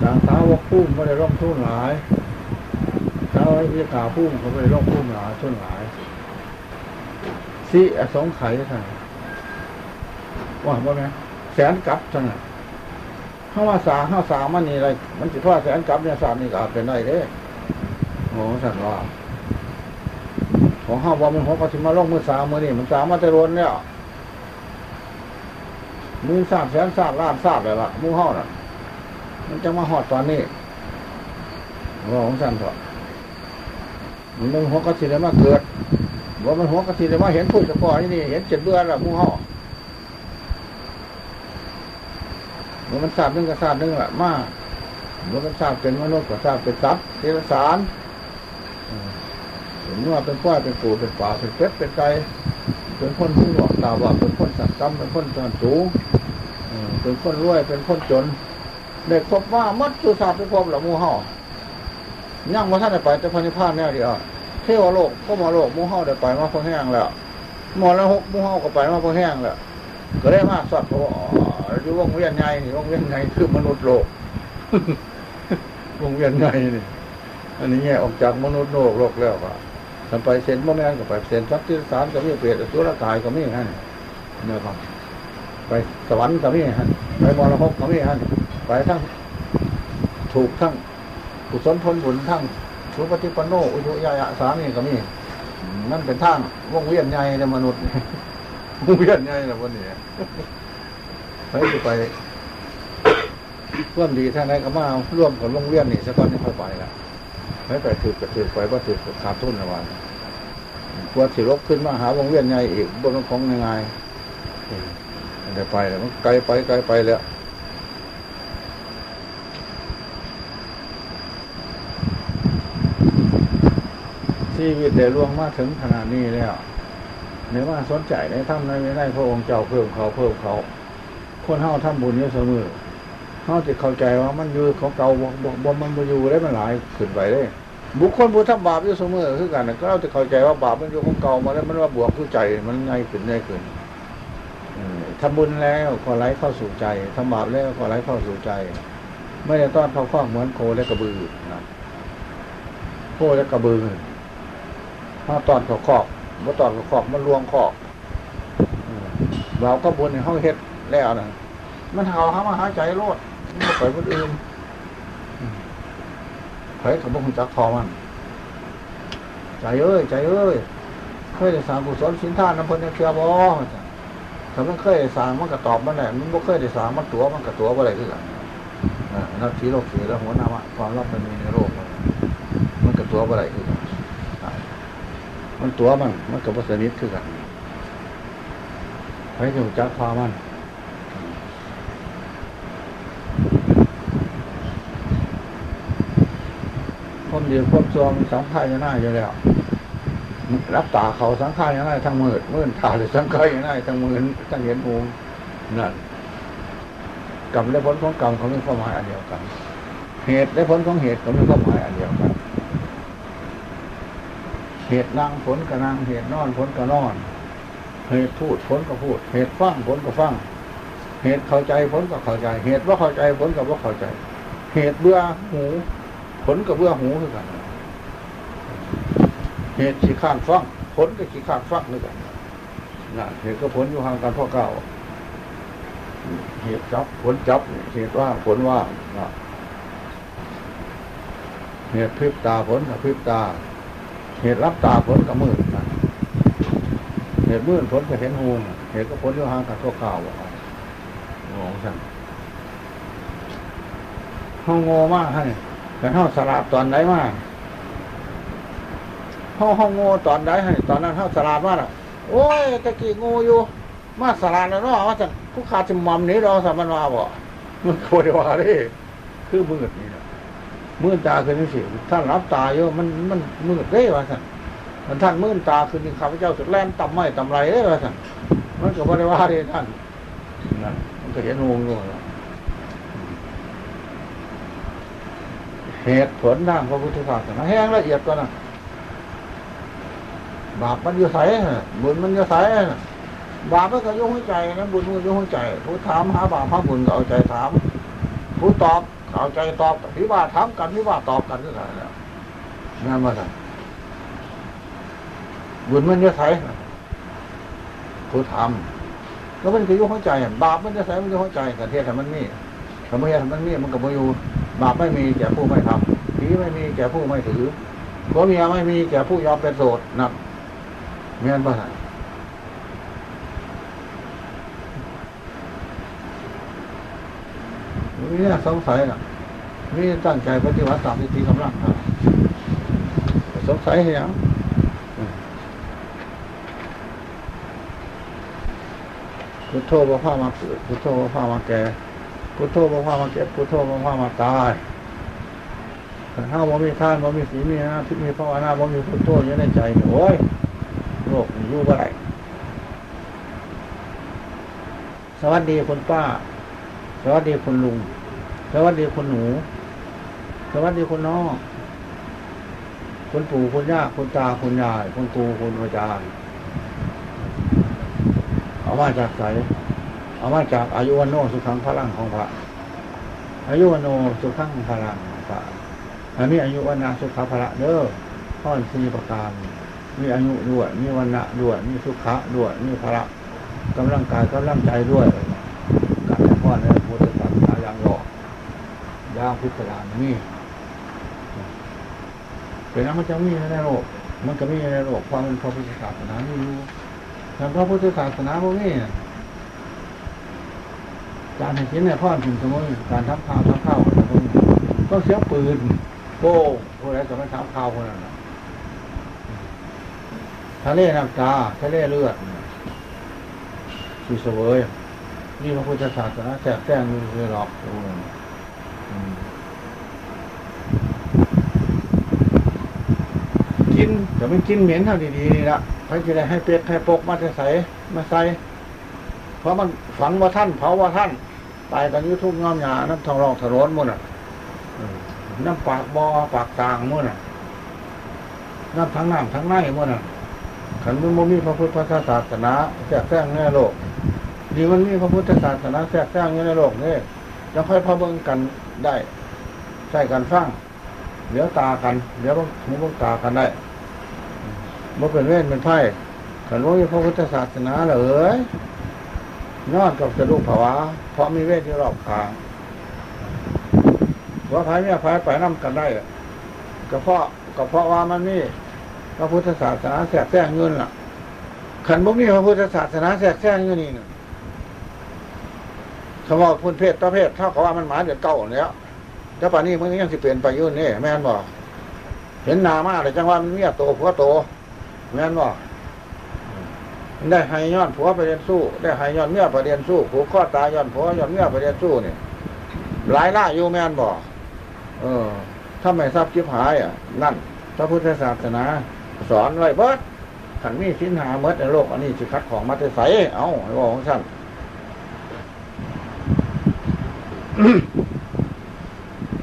สางสาวกพุ่มไม่ได้ลงทุนหลายสาววิกาพุ่มเขาไม่ได้ลงทุนหลายทุนหลายสิอสงไขยท่านว่าว่าไง แสนกับจังน่ะเข้ามาสาเข้าสามันนี่อะไร มันสิพ่อแสนกับเนี่ยสามนี่ก็เป็นได้เด้โอ้สันว่าของห้าว่ามันหัวกะสิมาลงมือสามมือนี่มันสามมาแต่รวนเนี่ยมือสามแสนสามล้านสามเลยล่ะมือห้อน่ะ มันจะมาหอดตอนนี้ว่าของสันเถอะมันหัวกระสิเลยมาเกิดว่ามันหัวกระสิเลยมาเห็นพูดจะก่อนนี่เห็นเจ็ดเบื่อละมือห้ มันมันทราบนึงก็ทราบนึงแหละมากมันมันทราบเป็นมนุษย์ก็ทราบเป็นสัตว์เทวสารเห็นว่าเป็นก้อยเป็นปูเป็นป่าเป็นเป็ดเป็นไก่เป็นคนผู้หลอกตาว่าเป็นคนสัตว์กรรมเป็นคนจนสูงเป็นคนรวยเป็นคนจนเด็กพบว่ามัดสุสาเป็นพบหละหมูห่อย่างมาท่านได้ไปแต่พันิพพานแน่เดียวเทวโลกก็มาโลกมูห่อได้ไปมาพอแห้งแล้วมอแล้วหกมูห่อก็ไปมาพอแห้งแล้วก็ได้มาสัตว์ตัว อยู่วงเวียนไงนี่วงเวียนไงคือมนุษย์โลกวงเวียนไงนี่อันนี้แยออกจากมนุษย์โลกโลกแล้วก็ทำไปเซนโมแมนก็ไปเซนสักที่สามก็มีเปรตอสุรกายก็มีฮะเนี่ยครับไปสวรรค์ก็มีฮะไปมรณะก็มีฮะไปทั้งถูกทั้งกุศลผลบุญทั้งสุปฏิปันโนอุยยายะสามีก็มีนั่นเป็นทางวงเวียนไงในมนุษย์วงเวียนไงนะวันนี้ ไปจะไปร่วมดีท่านไหนก็มาร่วมกับโรงเรียนนี่สักวันนี้ค่อยไปละไปไปถือกระถือไปว่าถือขาดทุนนะวันกลัวสิรบขึ้นมาหาวงเวียนไงอีกบนของยังไงมันได้ไปแล้วมันไกลไปไกลไปแล้วชีวิตได้ล่วงมาถึงขนาดนี้แล้วในว่าสนใจในทำในไม่ได้พระองค์เจ้าเพิ่มเขาเพิ่มเขา คนเฮาทำบุญเยอะเสมอเฮาจะเข้าใจว่ามันอยู่ของเก่าบ่บ่บ่มันบ่อยู่ได้มันหลายขึ้นไปได้บุคคลผู้ทำบาปอยู่เสมอคือกันนะก็เราจะเข้าใจว่าบาปมันอยู่ของเก่ามาแล้วมันว่าบวกคือใจมันง่ายขึ้นง่ายขึ้นทำบุญแล้วก็ไหลเข้าสู่ใจทำบาปแล้วก็ไหลเข้าสู่ใจ ไม่ได้ต้อนเข้าข้องเหมือนโคและกระบือนะโคและกระบือถ้าตอนเขาคอกเมื่อตอนเขาคอกมันลวงคอกเราก็บุญในห้องเฮ็ด แล้วนะมันเห่าหามาหาใจโลดมันบ่ไปคนอื่นเผยกับบุญจักทอมัน ใจเอ้ย ใจเอ้ย เคยได้สางกุศลสินท่านน้ำพิ่นเชียบ่ถ้ามันเคยได้สางมันก็ตอบมันแหละมันบ่เคยได้สางมันตัวมันก็ตัวบ่ได้คือกันานักทีโลกสีแล้วหัวหน้าความรับมันมีในโลกมันก็ตัวบ่ได้คือกันมันตัวมัน มันก็บ่สนิทคือกันให้ถึงจักพามัน ความ ดีความชั่วมันสังขารยู่หน้าอยู่แล้วรับตาเขาสังขารยู่หน้าทั้งมืดมืดตาหรือสังขารยู่หน้าทั้งมืดทั้งเห็นหูนั่นกรรมและผลของกรรมเขามีความหมายอันเดียวกัน เหตุและผลของเหตุเขามีความหมายอันเดียวกัน เหตุนั่งผลกับนั่งเหตุนอนผลกับนอน เหตุพูดผลก็พูด เหตุฟังผลก็ฟัง เหตุเข้าใจผลก็เข้าใจ เหตุว่าเข้าใจผลก็ว่าเข้าใจ เหตุเบื่อหู ผลก็เบื่อหูคือกันเหตุขี้ข้านฟังผลก็ขี้ข้านฟังคือกันนะเหตุก็ผลอยู่ห่างกันพ่อเก่าเหตุจับผลจับเหตุว่างผลว่างนะเหตุพริบตาผลกับพริบตา เหตุรับตาผลกับมืดเหตุมืดผลก็เห็นหูเหตุก็ผลอยู่ห่างกันพ่อเก่าว่ามองสั่นห้องโง่มากให้ แต่ห้องสลาดตอนไหนมากห้องห้องโง่ตอนไหนให้ ตอนนั้นห้องสลาดมากอะโอ้ยตะกี้โง่อยู่ มาสลาดแล้วเนาะว่าจะผู้ขาดจิมมัมนี้เราสามันว่าบ่มันโคตรว่าดิคือมืดนี่นะมืดตาคือนี่สิท่านรับตาอยู่มันมันมืดได้ว่าสันมันท่านมืดตาคือนี่ข้าพเจ้าสุดแล่นต่ำไม้ต่ำไรได้ว่าสันมันก็บ่ได้ว่าดิท่านนั่นมันก็เห็นงูงูแล้ว เหตุผลทางพระพุทธศาสนาแห้งละเอียดกว่านะบาปมันอยู่ใส่บุญมันอยู่ใส่บาปก็ยกหัวใจนะบุญก็ยกหัวใจ ผู้ถามหาบาปหาบุญก็เอาใจถาม ผู้ตอบเอาใจตอบพิว่าถามกันพิว่าตอบกันนี่แหละนั่นมาสั่บุญมันจะใส่ผู้ทำแล้วมันก็ยกหัวใจ บาปมันจะใส่มันยกหัวใจกันเทศมันมีถ้าไม่ทำมันมีมันก็ไม่อยู่ บาปไม่มีแก่ผู้ไม่ทำผีไม่มีแก่ผู้ไม่ถือผัวเมียไม่มีแก่ผู้ยอมเป็นโสดนับเมียนบ้านนี่น่าสงสัยนะนี่ตั้งใจปฏิบัติตามที่ทีกำลังครับสงสัยเหรอพุทโธบอกว่ามาพุทโธบอกว่ามาแก่ พุทโธบอกว่ามาเก็บพุทโธบอกว่ามาตายถ้าบ่มีท่านบ่มีสีมีนะที่มีภาวนาบ่มีพุทโธอยู่ในใจโอ้ยโลกอยู่บ่ได้สวัสดีคุณป้า สวัสดีคุณลุง สวัสดีคุณหนู สวัสดีคุณน้องคุณปู่คุณย่าคุณตาคุณยายคุณครูคุณอาจารย์เอามาจากใส เอามาจากอายุวันโนสุขังพลังของพระ อายุวันโนสุขังพลังพระอันนี้อายุวันนาสุขพระเด้อข้อสี่ประการมีอายุด้วยมีวันนะด้วยมีสุขะด้วยมีพละกำลังกายกำลังใจด้วยการให้พ่อในพุทธศาสนาอย่างหลอกย่างพิจารณามีเป็นนั้นมันจะมีในโลกมันก็มีในโลกความเป็นพระพุทธศาสนามีอยู่แต่พระพุทธศาสนาพวกนี้ การให้กินในพ่อถึงสมุนการทำข้าวทำข้าวต้องเสียปืนโป้พวกนั้นจะไม่ทำข้าวคนนั้นน่ะทะเลน้ำตาทะเลเลือดสีเสวยนี่พระพุทธศาสนาแทรกแซงเลยหรอกกินแต่ไม่กินเหม็นเท่าดีๆนี่ละพรจะได้ให้เป็ดให้ปกมาจะใส่มาใส่ ราะมันฝังว่าท่านเผาว่าท่าน ตายกันอยุทุกงอมหยาน้ำทองรองถนนมุ่นอะน้ำปากบอปากกลางมุ่นอะน้ำทั้งน้ำทั้งในมุ่นอะขันมันมีพระพุทธศาสนาแทรกแซงในโลกดีมันมีพระพุทธศาสนาแทรกแซงอยู่ในโลกนี่จะค่อยพะเบิ่งกันได้ใส่กันฟังเดี๋ยวตากันเดี๋ยวหูเบิ่งตากันได้บ่เป็นเว้นเป็นไพ่ขันว่ามีพระพุทธศาสนาเลย นอนกับจะลูกภาวะเพราะมีเวทที่รอบขางว่าพายเนี่ยพายไปน้ำกันได้ก็เพราะก็เพราะว่ามันนี่พระพุทธศาสนาแทรกแซงเงินล่ะขันบ่มีพระพุทธศาสนาแทรกแซงอยู่นี่น่ะคำว่าพุนเพศต่อเพศเท่ากับว่ามันหมาเดือดเก่าแล้วแต่ป่านนี้มันยังสิเปลี่ยนไปยุ่นนี่แม่นบ่เห็นนามาเลยจังว่ามันเมียโตผัวโตแม่นบ่มัน ได้ให้ย้อนผัวไปเรียนสู้ ได้ให้ย้อนเมียไปเรียนสู้ผูกข้อตายย้อนผัวย้อนเมียไปเรียนสู้นี่หลายล่าอยู่แม่นบ่เออถ้าไม่ทราบชิบหายอะ นั่น พระพุทธศาสนา สอนไว้เบิดขันมีสินหาเมดในโลก อันนี้สิคัดของมาเตใสเอาไอ้บอกของท่าน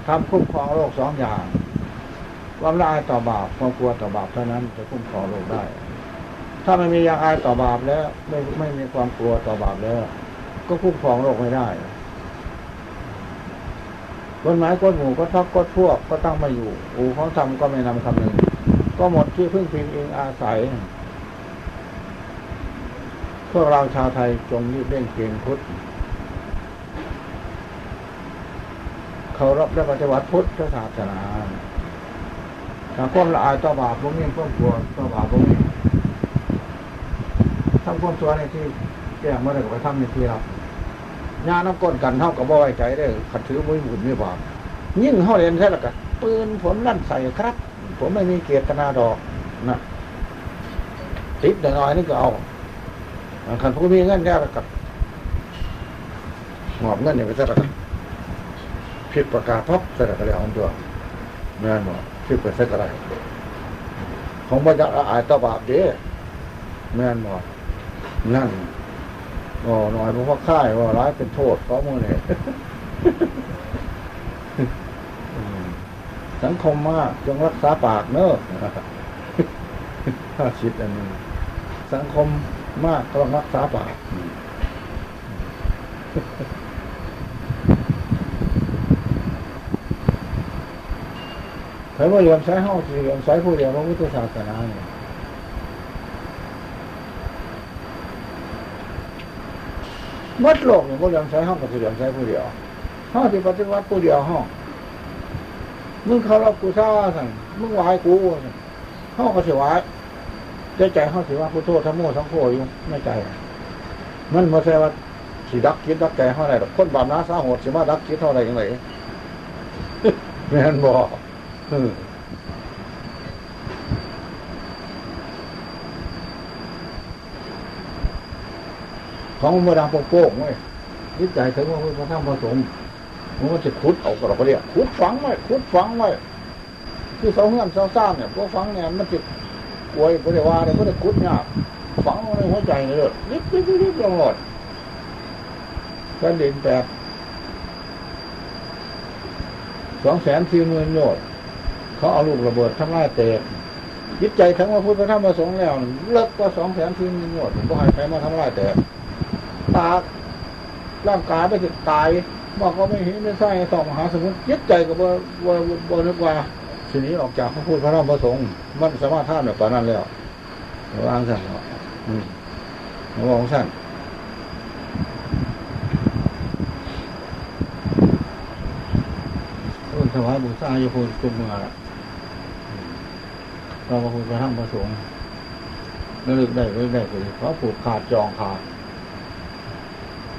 ทำคุ้มครองโลกสองอย่าง ความละอายต่อบาปความกลัวต่อบาปเท่านั้นจะคุ้มครองโลกได้ ถ้าไม่มียาอายต่อบาปแล้ว ไม่ไม่มีความกลัวต่อบาปแล้ว ก็คุ้มครองโลกไม่ได้กฎหมายกฎหมู่ก็ทักกฎพวกก็ตั้งมาอยู่ อูเขาทำก็ไม่นำคำหนึ่งก็หมดที่พึ่งพิงเองอาศัย พวกเราชาวไทยจงรีบเร่งเกียงพุทธเคารพและปฏิบัติพุทธศาสนาถ้าความละอายต่อบาปพวกนี้ความกลัวต่อบาปพวกนี้ำความชั่วในที่แจ้เมื่อไรก็ไปทำในที่รับญาน้ำก้นกันเท่ากับบ่ไว้ใจได้ขัดถือมือบุญไม่บาปยิ่งเข้าเรียนใช่หรอกปืนผลลั่นใส่ครับ ผมไม่มีเกียรตนาดอกนะติดน้อยนี่ก็เอาขันผู้มีเงินแค่ละกับหอบเงินเนี่ยไปซะละกับผิดประกาศพับใส่กระเดียวของตัวแม่นบ่ผิดไปใส่กระไรของบัญญัติอายต่อบาปเด้แม่นบ่ นั่นบ่หน่อยเพราะว่าค่ายว่าร้ายเป็นโทษเพราะมือเนี่ยสังคมมากจงรักษาปากเนอะถ้าคิดอันนี้สังคมมากต้องรักษาปากใครว่าเรียนใช้ห้องสี่เรียนใช้ผู้เรียนพระพุทธศาสนาเนี่ย มัดโลกเนี่ยก็เรียนใช้ห้องกับสี่เรียนใช้ผู้เดียวห้องที่ปฏิวัติผู้เดียวห้องมึงเขารับกูซ่าสั่งมึงไหวกูห้องก็สิไหวใจใจห้องสิว่าพุทโธธรรมโมสังโฆอยู่ในใจ มันมาแค่ว่าสีดักคิดดักใจห้องไหนหรอกคนบาปน้าสาโหดสิมาดักคิดเท่าไหร่ยังไงแม่นบอก ของมันดังโป้งๆเว้ยนิจใจถึงว่าพระธรรมพระสงฆ์มันจะขุดเอากระเรียกขุดฝังไว้ขุดฝังไว้คือเสาเงื่อนเสาซ่านเนี่ยพวกฝังเนี่ยมันจะกวยบริวารเนี่ยก็จะขุดยากฝังลงในหัวใจเนี่ยเลยริบริบริบริบลงหลอดแผ่นดินแตกสองแสนสี่หมื่นโยชน์เขาเอาลูกระเบิดทำลายเตะจิตใจทั้งว่าพุทธธรรมประสงค์แล้วเลิกกว่าสองแสนสี่หมื่นโยชน์ผมก็ห้ใครมาทำลายเตะ ตาร่างกายไปถึงตายบอกว่าไม่เห็นไม่ใช่สองมหาสมุทรยึดใจกับว่าว่าว่านึกว่าทีนี้ออกจากพระพุทธพระธรรมประสงค์มันสามารถท่านแบบนั้นแล้ววางสั่นเนาะอืมวางสั่นต้นถวายบูชาโยพุทธจุมาละเราพระพุทธพระธรรมประสงค์ระลึกได้ระลึกได้ก็ดีขอผูกขาดจองขาด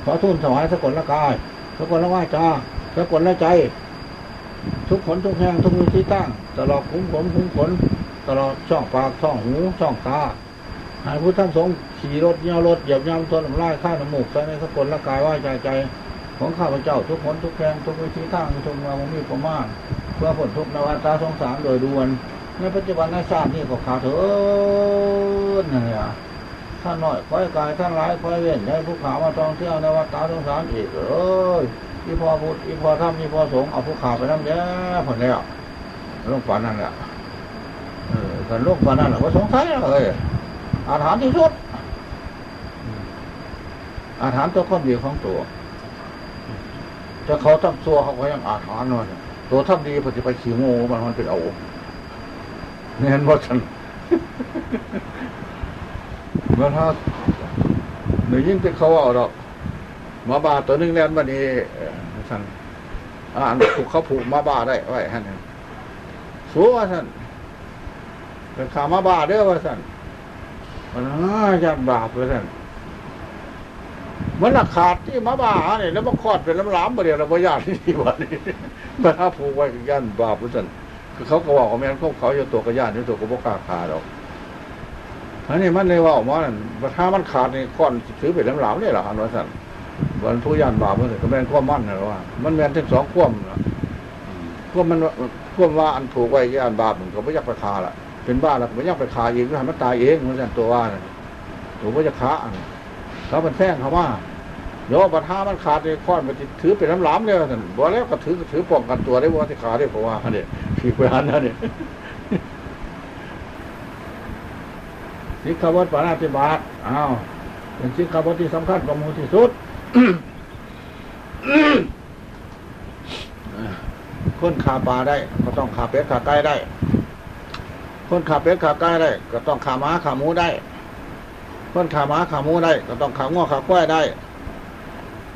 ขอทุนถวายสกลละกาย สกลละวาจาสกลละใจ ทุกขนทุกแห่งทุกมีที่ตั้ง ตลอดคุ้มขนคุ้มขนตลอดช่องปากช่องหูช่องตาหายพุทธสงฆ์ขี่รถเยี่ยวรถเหยียบย่ำทนลำลายข้าวน้ำมูกใส่ในสกลละกายว่าใจใจ ของข้าพเจ้าทุกขนทุกแห่งทุกวิธีทางทุกเมืองมีประมาณเพื่อผลทุกนวัตาสงสารโดยด่วน ในปัจจุบันในชาตินี้ก็ขาเถิด ท่านน้อยคอยกายท่านร้ายคอยเว้นให้ผู้ขาวมาท่องเที่ยวในวัดตาสงสารอีกเอ้ยอีพอพุทธอีพอธรรมอีพอสงฆ์เอาผู้ขาวไปน้ำแย่ผลแล้วโลกฝันนั่นแหละเออกันโลกฝันนั่นแหละก็สงสัยเลยอาถรรพ์ที่สุด อาถรรพ์ตัวคนเดียวของตัวจะเขาทำซัวเขาก็ยังอาถรรพ์เลยตัวทำดีพอจะไปขี่ง่มันมันเป็นเอาเนี่ยเห็นว่าฉัน มื่อถ้าหนูยิ่งไปเขาเอาดอกหมาบาตัวหนึงแน่นวันนี้เอ่อท่านอ่านผูกเขาผูกมาบาได้ไว้ท่านนี่สัวท่านเป็นขามาบาเด้อว่าท่านมันน่าจะบาปเลยท่านมันหนักขาดที่มาบาเนี่ยแล้วมาคลอดเป็นลำล้ำมาเดียวเราพยาธิที่วันนี้มาถ้าผูกไว้กันบาปว่าท่านคือเขาก็บอกว่าแม่นเขาเขาอยู่ตัวกับย่านอยู่ตัวกับพวกกาขาดอก อันนี้มันเลยว่าออกมานั่นว่าถ้ามันขาดนี่ก้อนถือเป็นหลามๆนี่แหละอันว่าสั่นวันผู้ย่านบาปมันก็แม่นความมั่นนะว่า มันแม่นทั้งสองความนะควมมันว่าพวกว่าอันถูกไว้แก่อันบาปมันก็ไม่ยากไปคาละเป็นบ้าล้วก็ไม่ยากไปคาเองก็ให้มันตายเองมือนกันตัวว่าน่ะถูกว่จะขาเขาเป็นแท่งเขาว่าโยบัตห้ามันขาดเลยค้อนมันถือเป็นน้ำหลามเลยท่นบอแล้วก็ถือถือป้องกันตัวได้ว่าที่ขาได้เพราะว่าเนี่ยผีไปหันนั่นเนี่ย สิกขาวัตปานาติบาตอ้าวเป็นสิกขาวัตที่สำคัญประมูลที่สุด คนขาปลาได้ ก็ต้องขาเป็ดขาไก่ได้ คนขาเป็ดขาไก่ได้ ก็ต้องขาม้าขาหมูได้ คนขาม้าขาหมูได้ ก็ต้องขาง้อขาควายได้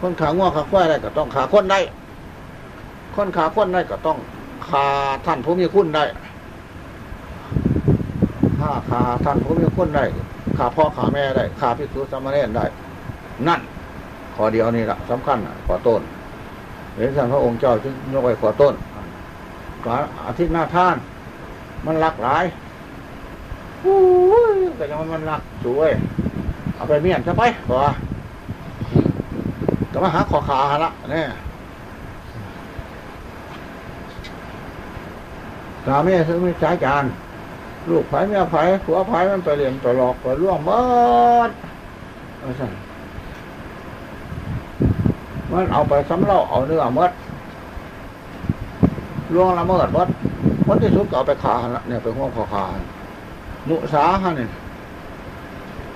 คนขาง้อขาควายได้ ก็ต้องขาคนได้ คนขาคนได้ก็ต้องขาท่านผู้มีคุณได้าขาท่านผู้มีคุณได้ขาพ่อขาแม่ได้ขาพิสุสามเณรได้ นั่นขอเดียวนี่แหละสำคัญน่ะขอต้นเห็นสันพระองค์เจ้าจึงยกไว้ขอต้นการอาทิตย์หน้าท่าน มันหลักหลายโอ้ยแต่ยังมันหลักสวยเอาไปเมียนจะไปบ่ว่าก็มาหาขอขาละเนี่ยตาม่ซื้อไม่ใช้จาน ลูกไผ่แม่ไผ่ผัวไผ่มันไปเรียนไปหลอกไปล่วงหมดเอาสั่นมันเอาไปสำเร็จเอาเนื้อหมดล่วงละเมิดหมดวันที่สุดก็เอาไปขาละเนี่ยไปห้องขอขาหั่นมุสาฮะเนี่ย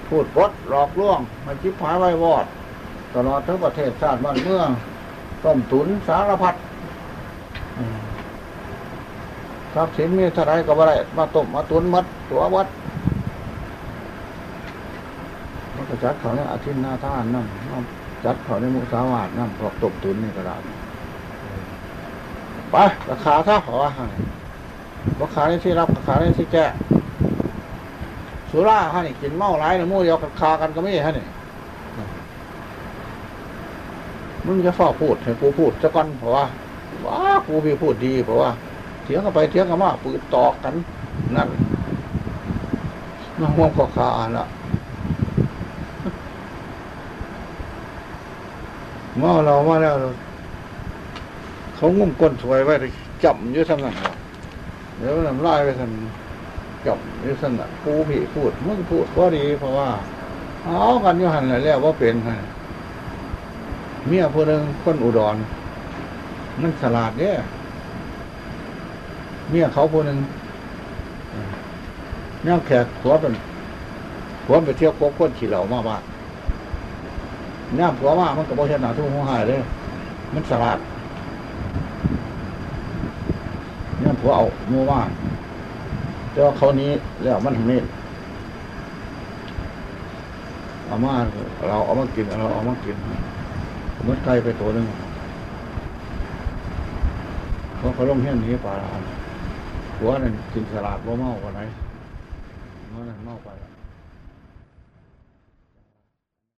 พูดปดหลอกล่วง มันชิบหายไว้วอด ตลอดทั้งประเทศชาติบ้านเมืองต้มตุนสารพัดอืม ทรัพย์สินมีเท่าไรก็บ่ได้มาต้มาตุนมัดตัววัดมันก็จัดเขาเนี่ยอาทิตย์หน้าท่านนั่นจัดเขาในมุสาวาทน้ำพอกตบตุนนี่กระดาษไปราคาซะขอราคาในที่รับราคาในที่แก้สุราฮะนี่กินเมาหลายนะมู่เดียวกันคากันก็ไม่ฮะนี่มึงจะฟ้าพูดให้กูพูดจะก่อนเพราะว่าว้ากูมีพูดดีเพราะว่า เถียงกันไปเถียงกันมาปืนตอกกันนั่นมาห่วงขอขาละเมาเรามาแล้วเราเขางุ้มก้นสวยไว้จับอยู่ทั้งนั้นเดี๋ยวน้ำลายไปทันจับอยู่ทั้งนั้นกูพี่พูดมึงพูดว่าดีเพราะว่าเอากันอยู่หันแล้วว่าเป็นฮะเมียผู้หนึ่งคนอุดรมันฉลาดเนี่ย เมียเขาผู้หนึ่งเนี่ยแขกหัวเป็นหัวไปเที่ยวพบคนขี่เหล่ามาบ้านน้ำผัวว่ามันก็บ่ชนะทุกหัวหายเลยมันสลัดเน้ำผัวเอามัวว่าแต่ว่าเขานี้แล้วมันทำนี่เอามาเราเอามากินเราเอามากินมันไกลไปตัวหนึ่งเพราะเขาลงเฮี้ยนนี้ป่าลา ผัวนั่นกินสลัดว่าเมากันไหนเมันนั่นเมาไป